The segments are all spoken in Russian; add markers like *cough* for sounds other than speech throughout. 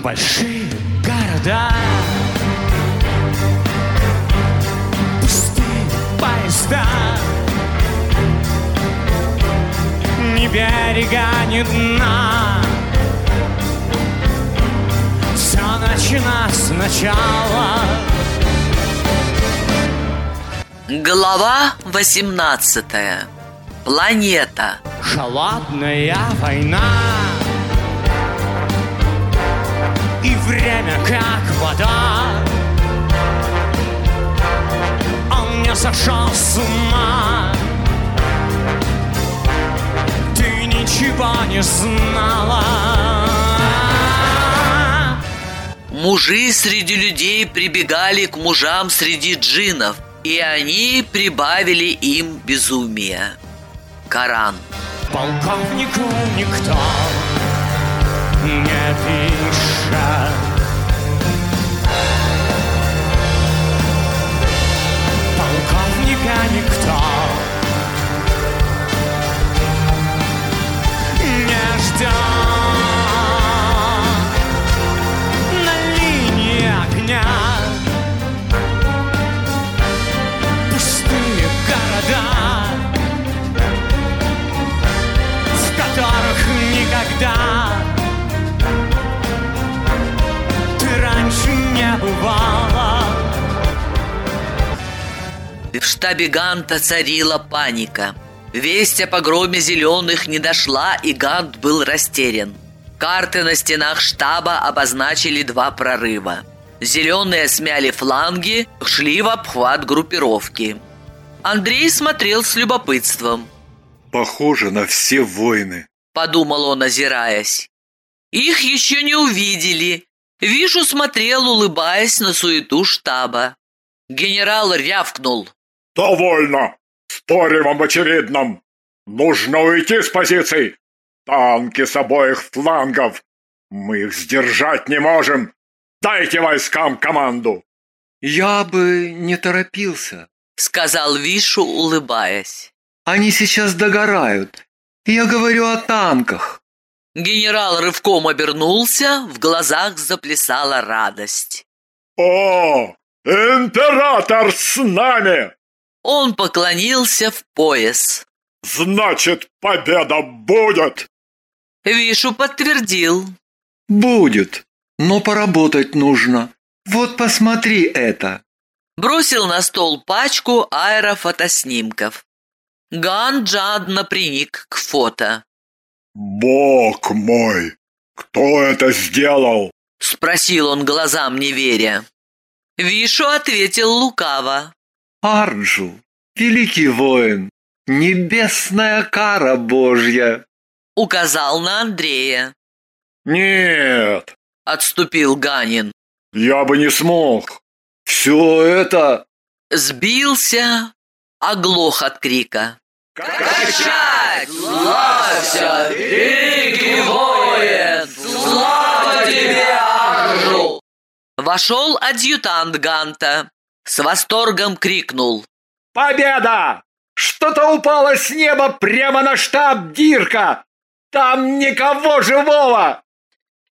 большие города. Пустые поезда. Ни берега, ни дна Все начинать сначала. Глава 18 Планета. Холодная война время как вода. Он не сошел с ума. Ты ничего не знала. Мужи среди людей прибегали к мужам среди джинов И они прибавили им безумие. Коран. Полковнику никто не пишет штабе Ганта царила паника. Весть о погроме зеленых не дошла, и Гант был растерян. Карты на стенах штаба обозначили два прорыва. Зеленые смяли фланги, шли в обхват группировки. Андрей смотрел с любопытством. Похоже на все войны. Подумал он, озираясь. Их еще не увидели. Вижу, смотрел, улыбаясь на суету штаба. Генерал рявкнул. Довольно! Спорим об очевидном! Нужно уйти с позиций! Танки с обоих флангов! Мы их сдержать не можем! Дайте войскам команду! Я бы не торопился. Сказал Вишу, улыбаясь. Они сейчас догорают. Я говорю о танках. Генерал рывком обернулся, в глазах заплясала радость. О, император с нами! Он поклонился в пояс. Значит, победа будет! Вишу подтвердил. Будет, но поработать нужно. Вот посмотри это. Бросил на стол пачку аэрофотоснимков. Ган жадно приник к фото. Бог мой! Кто это сделал? Спросил он глазам не веря. Вишу ответил лукаво. Арджу, великий воин, небесная кара Божья. Указал на Андрея. Нет, Отступил Ганин. я бы не смог. Все это... Сбился, оглох от крика. Качать! Славься, великий воин! Слава тебе, Аржу! Вошел адъютант Ганта. С восторгом крикнул. Победа! Что-то упало с неба прямо на штаб Дирка! Там никого живого!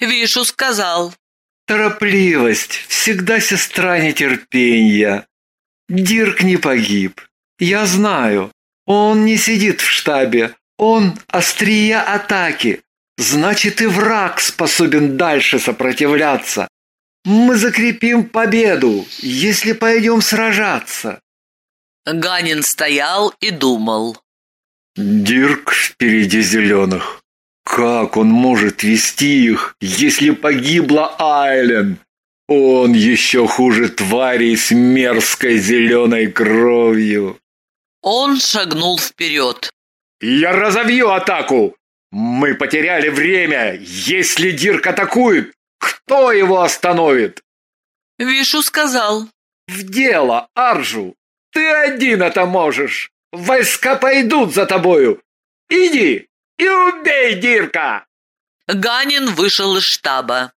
Вишу сказал. Торопливость всегда сестра нетерпения. Дирк не погиб. Я знаю. Он не сидит в штабе. Он острия атаки. Значит, и враг способен дальше сопротивляться. Мы закрепим победу, если пойдем сражаться. Ганин стоял и думал. Дирк впереди зеленых. Как он может вести их, если погибла Айлен? Он еще хуже тварей с мерзкой зеленой кровью. Он шагнул вперед. Я разовью атаку! Мы потеряли время! Если Дирк атакует, кто его остановит? Вишу сказал. В дело, Аржу! Ты один это можешь! Войска пойдут за тобою! Иди и убей Дирка! Ганин вышел из штаба.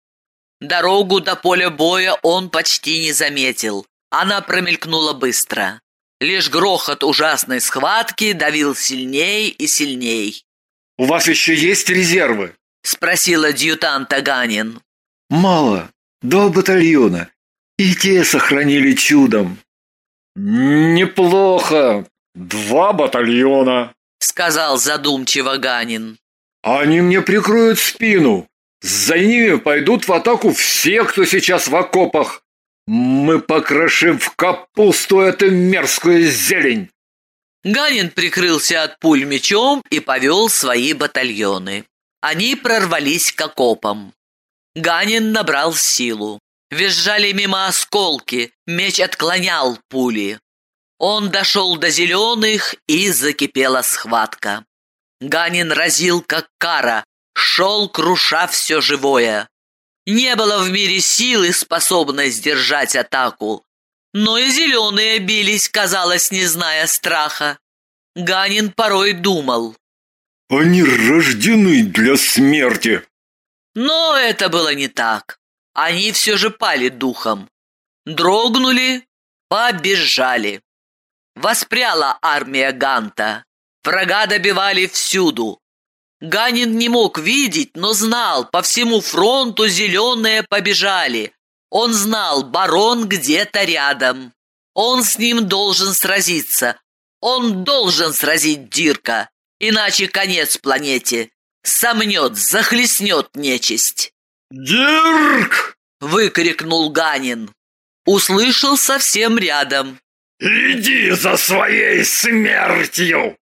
Дорогу до поля боя он почти не заметил. Она промелькнула быстро. Лишь грохот ужасной схватки давил сильней и сильней. У вас еще есть резервы? Спросил адъютант Аганин. Мало. Два батальона. И те сохранили чудом. Неплохо. Два батальона. Сказал задумчиво Ганин. Они мне прикроют спину. За ними пойдут в атаку все, кто сейчас в окопах. Мы покрошим в капусту эту мерзкую зелень. Ганин прикрылся от пуль мечом и повел свои батальоны. Они прорвались к окопам. Ганин набрал силу. Визжали мимо осколки, меч отклонял пули. Он дошел до зеленых, и закипела схватка. Ганин разил, как кара, шел, круша все живое. Не было в мире силы, способной сдержать атаку. Но и зеленые бились, казалось, не зная страха. Ганин порой думал. Они рождены для смерти. Но это было не так. Они все же пали духом. Дрогнули, побежали. Воспряла армия Ганта. Врага добивали всюду. Ганин не мог видеть, но знал, по всему фронту зеленые побежали. Он знал, барон где-то рядом. Он с ним должен сразиться. Он должен сразить Дирка, иначе конец планете. Сомнет, захлестнет нечисть. Дирк! Выкрикнул Ганин. Услышал совсем рядом. Иди за своей смертью!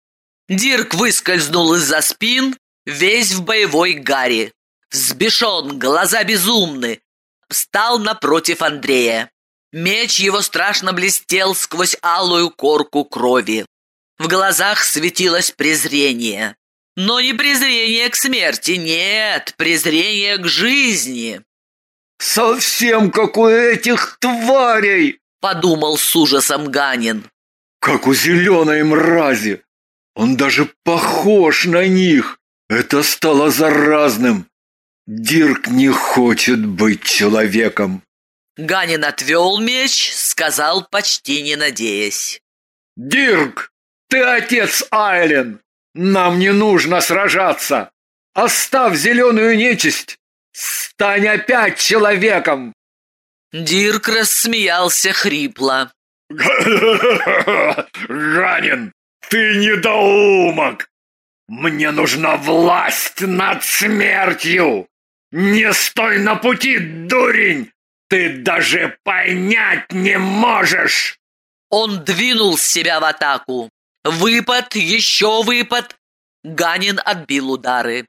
Дирк выскользнул из-за спин, весь в боевой гаре. Взбешен, глаза безумны. Встал напротив Андрея. Меч его страшно блестел сквозь алую корку крови. В глазах светилось презрение. Но не презрение к смерти, нет, презрение к жизни. Совсем как у этих тварей, подумал с ужасом Ганин. Как у зеленой мрази. Он даже похож на них. Это стало заразным. Дирк не хочет быть человеком. Ганин отвел меч, сказал, почти не надеясь. «Дирк, ты отец Айлен! Нам не нужно сражаться! Оставь зеленую нечисть! Стань опять человеком!» Дирк рассмеялся хрипло. *laughs* «Ганин, ты недоумок! Мне нужна власть над смертью! Не стой на пути, дурень! Ты даже понять не можешь!» Он двинул себя в атаку. Выпад, еще выпад. Ганин отбил удары.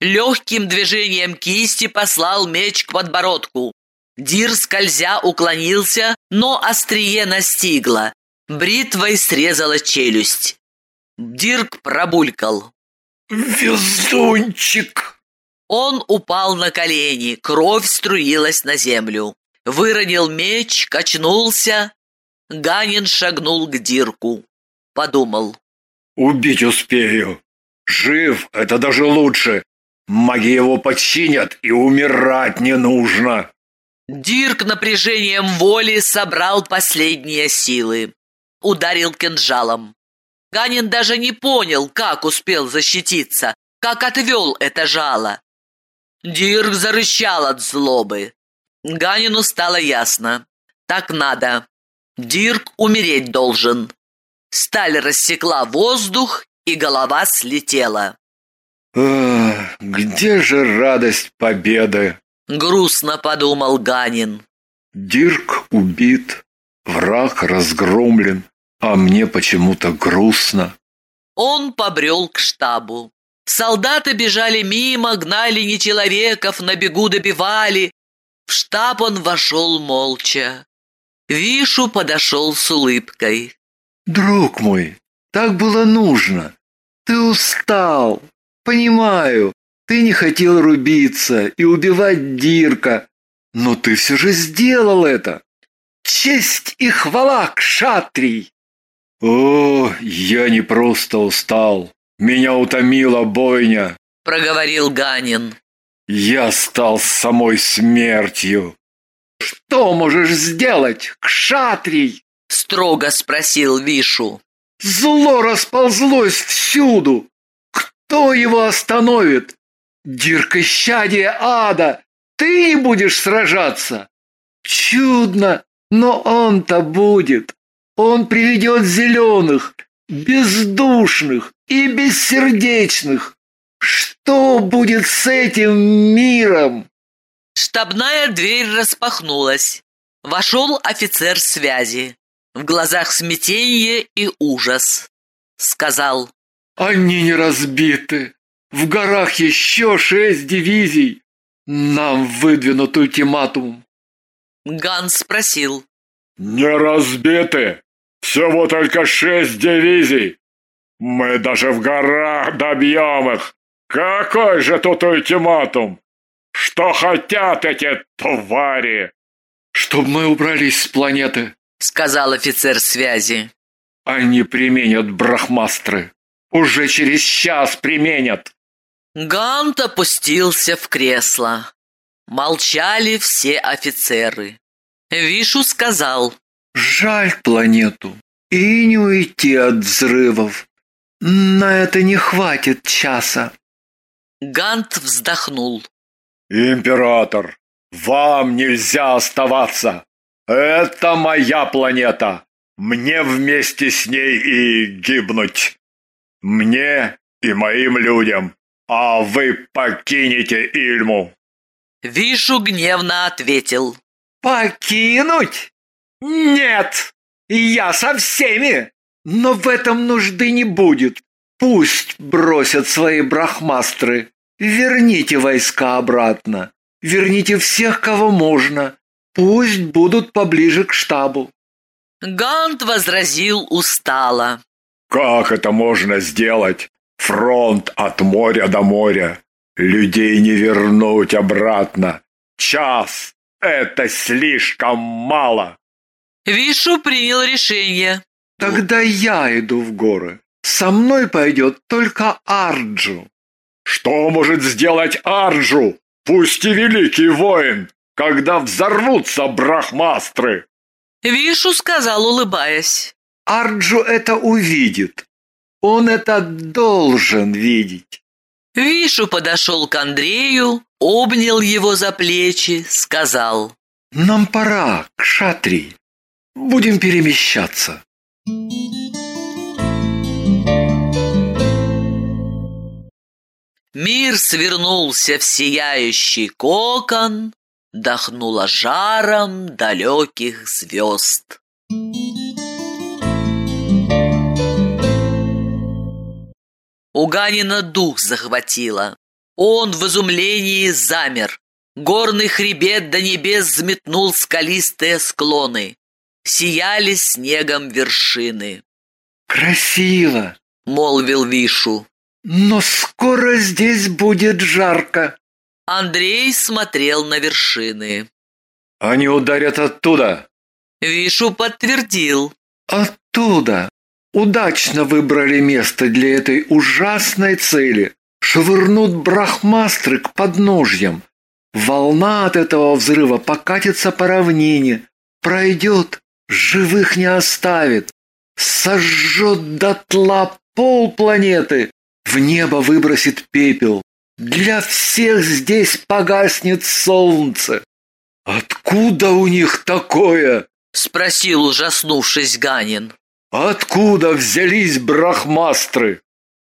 Легким движением кисти послал меч к подбородку. Дирк, скользя, уклонился, но острие настигло. Бритвой срезало челюсть. Дирк пробулькал. «Везунчик!» Он упал на колени, кровь струилась на землю. Выронил меч, качнулся. Ганин шагнул к Дирку. Подумал. «Убить успею. Жив — это даже лучше. Маги его подчинят, и умирать не нужно». Дирк напряжением воли собрал последние силы. Ударил кинжалом. Ганин даже не понял, как успел защититься, как отвел это жало. Дирк зарычал от злобы. Ганину стало ясно. Так надо. Дирк умереть должен. Сталь рассекла воздух, и голова слетела. Ах, где же радость победы? Грустно подумал Ганин. Дирк убит, враг разгромлен, а мне почему-то грустно. Он побрел к штабу. Солдаты бежали мимо, гнали нечеловеков, на бегу добивали. В штаб он вошел молча. Вишу подошел с улыбкой. Друг мой, так было нужно. Ты устал. Понимаю, ты не хотел рубиться и убивать Дирка. Но ты все же сделал это. Честь и хвала к шатрий. О, я не просто устал. Меня утомила бойня. Проговорил Ганин. Я стал самой смертью. Что можешь сделать, кшатрий? Строго спросил Вишу. Зло расползлось всюду. Кто его остановит? Диркощадие ада! Ты не будешь сражаться? Чудно, но он-то будет. Он приведет зеленых, бездушных и бессердечных. Что будет с этим миром? Штабная дверь распахнулась. Вошел офицер связи. В глазах смятение и ужас. Сказал. Они не разбиты. В горах еще шесть дивизий. Нам выдвинут ультиматум. Ганс спросил. Не разбиты. Всего только шесть дивизий. Мы даже в горах добьем их. Какой же тут ультиматум? Что хотят эти твари? Чтоб мы убрались с планеты, сказал офицер связи. Они применят брахмастры. Уже через час применят. Гант опустился в кресло. Молчали все офицеры. Вишу сказал. Жаль планету. И не уйти от взрывов. На это не хватит часа. Гант вздохнул. Император, вам нельзя оставаться. Это моя планета. Мне вместе с ней и гибнуть. Мне и моим людям. А вы покинете Ильму. Вишу гневно ответил. Покинуть? Нет, я со всеми. Но в этом нужды не будет. Пусть бросят свои брахмастры. Верните войска обратно. Верните всех, кого можно. Пусть будут поближе к штабу. Гант возразил устало. Как это можно сделать? Фронт от моря до моря. Людей не вернуть обратно. Час — это слишком мало. Вишу принял решение. Тогда я иду в горы. Со мной пойдет только Арджу. Что может сделать Арджу? Пусть и великий воин, когда взорвутся брахмастры. Вишу сказал, улыбаясь. Арджу это увидит. Он это должен видеть. Вишу подошел к Андрею, обнял его за плечи, сказал. Нам пора, к шатри. Будем перемещаться. Мир свернулся в сияющий кокон, Дохнуло жаром далеких звезд. У Ганина дух захватило. Он в изумлении замер. Горный хребет до небес взметнул скалистые склоны. Сияли снегом вершины. «Красиво!» — молвил Вишу. «Но скоро здесь будет жарко!» Андрей смотрел на вершины. «Они ударят оттуда!» Вишу подтвердил. «Оттуда! Удачно выбрали место для этой ужасной цели. Швырнут брахмастры к подножьям. Волна от этого взрыва покатится по равнине. Пройдет, живых не оставит. Сожжет дотла пол планеты. В небо выбросит пепел. Для всех здесь погаснет солнце. Откуда у них такое? Спросил, ужаснувшись Ганин. Откуда взялись брахмастры?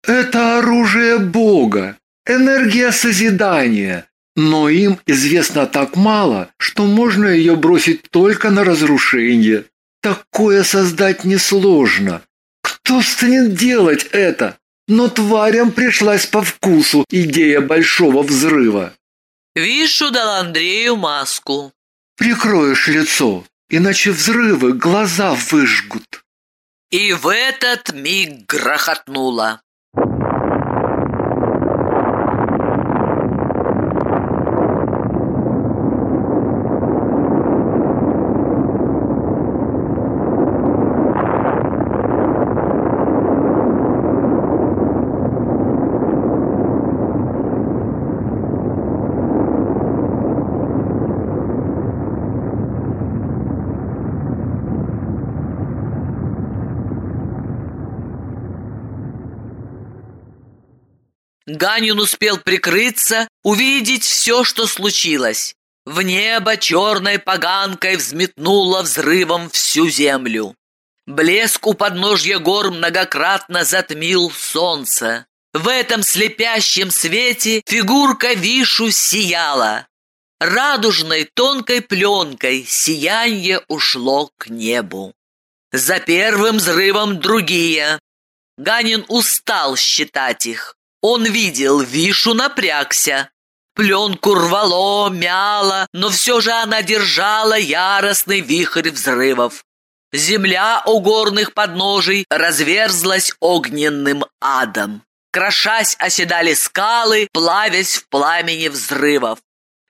Это оружие Бога, энергия созидания. Но им известно так мало, что можно ее бросить только на разрушение. Такое создать несложно. Кто станет делать это? Но тварям пришлась по вкусу идея большого взрыва. Вишу дал Андрею маску. Прикроешь лицо, иначе взрывы глаза выжгут. И в этот миг грохотнуло. Ганин успел прикрыться, увидеть все, что случилось. В небо черной поганкой взметнуло взрывом всю землю. Блеск у подножья гор многократно затмил солнце. В этом слепящем свете фигурка Вишу сияла. Радужной тонкой пленкой сияние ушло к небу. За первым взрывом другие. Ганин устал считать их. Он видел, Вишу напрягся. Пленку рвало, мяло, но все же она держала яростный вихрь взрывов. Земля у горных подножий разверзлась огненным адом. Крошась оседали скалы, плавясь в пламени взрывов.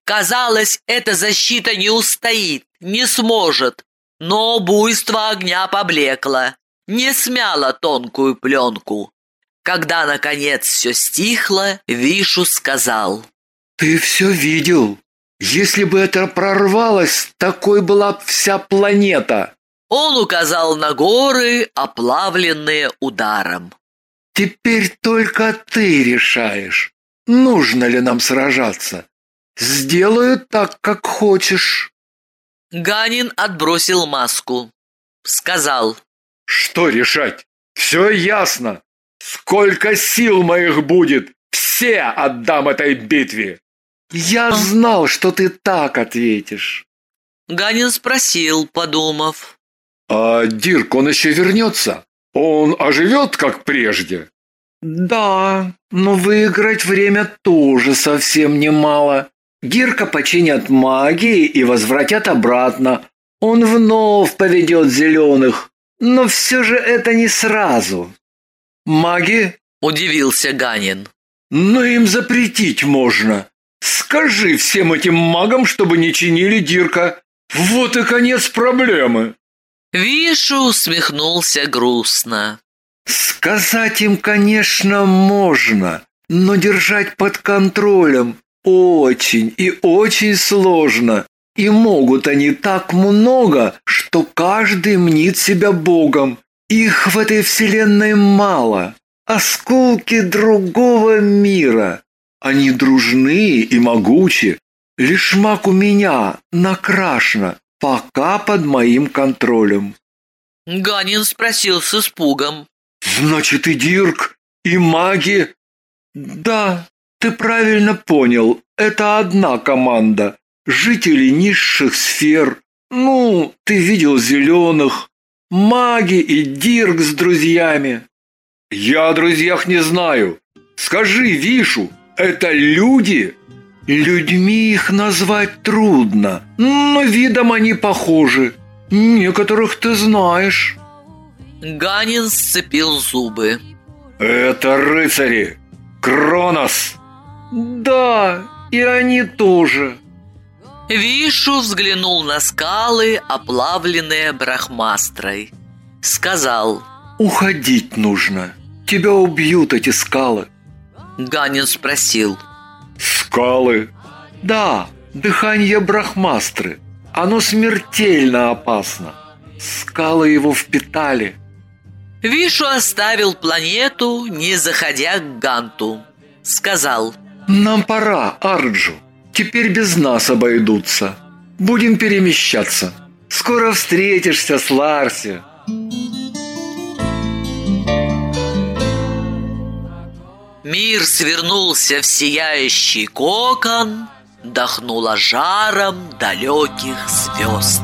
Казалось, эта защита не устоит, не сможет. Но буйство огня поблекло, не смяло тонкую пленку. Когда, наконец, все стихло, Вишу сказал. «Ты все видел. Если бы это прорвалось, такой была вся планета». Он указал на горы, оплавленные ударом. «Теперь только ты решаешь, нужно ли нам сражаться. Сделаю так, как хочешь». Ганин отбросил маску. Сказал. «Что решать? Все ясно. Сколько сил моих будет, все отдам этой битве. Я знал, что ты так ответишь». Ганин спросил, подумав. «А Дирк, он еще вернется? Он оживет, как прежде?» «Да, но выиграть время тоже совсем немало. Гирка починят магии и возвратят обратно. Он вновь поведет зеленых, но все же это не сразу». «Маги?» – удивился Ганин. «Но им запретить можно. Скажи всем этим магам, чтобы не чинили Дирка. Вот и конец проблемы». Вишу усмехнулся грустно. Сказать им, конечно, можно, но держать под контролем очень и очень сложно. И могут они так много, что каждый мнит себя богом. Их в этой вселенной мало. Осколки другого мира. Они дружны и могучи. Лишь маг у меня накрашено, пока под моим контролем. Ганин спросил с испугом. Значит, и Дирк, и маги? Да, ты правильно понял. Это одна команда. Жители низших сфер. Ну, ты видел зеленых. Маги и Дирк с друзьями. Я о друзьях не знаю. Скажи, Вишу, это люди? Людьми их назвать трудно, но видом они похожи. Некоторых ты знаешь. Ганин сцепил зубы. Это рыцари. Кронос. Да, и они тоже. Вишу взглянул на скалы, оплавленные брахмастрой. Сказал. Уходить нужно. Тебя убьют эти скалы. Ганин спросил. Скалы? Да, дыхание брахмастры. Оно смертельно опасно. Скалы его впитали. Вишу оставил планету, не заходя к Ганту. Сказал. Нам пора, Арджу. Теперь без нас обойдутся. Будем перемещаться. Скоро встретишься с Ларси. Мир свернулся в сияющий кокон, Дохнуло жаром далеких звезд.